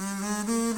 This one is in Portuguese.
Mm-hmm.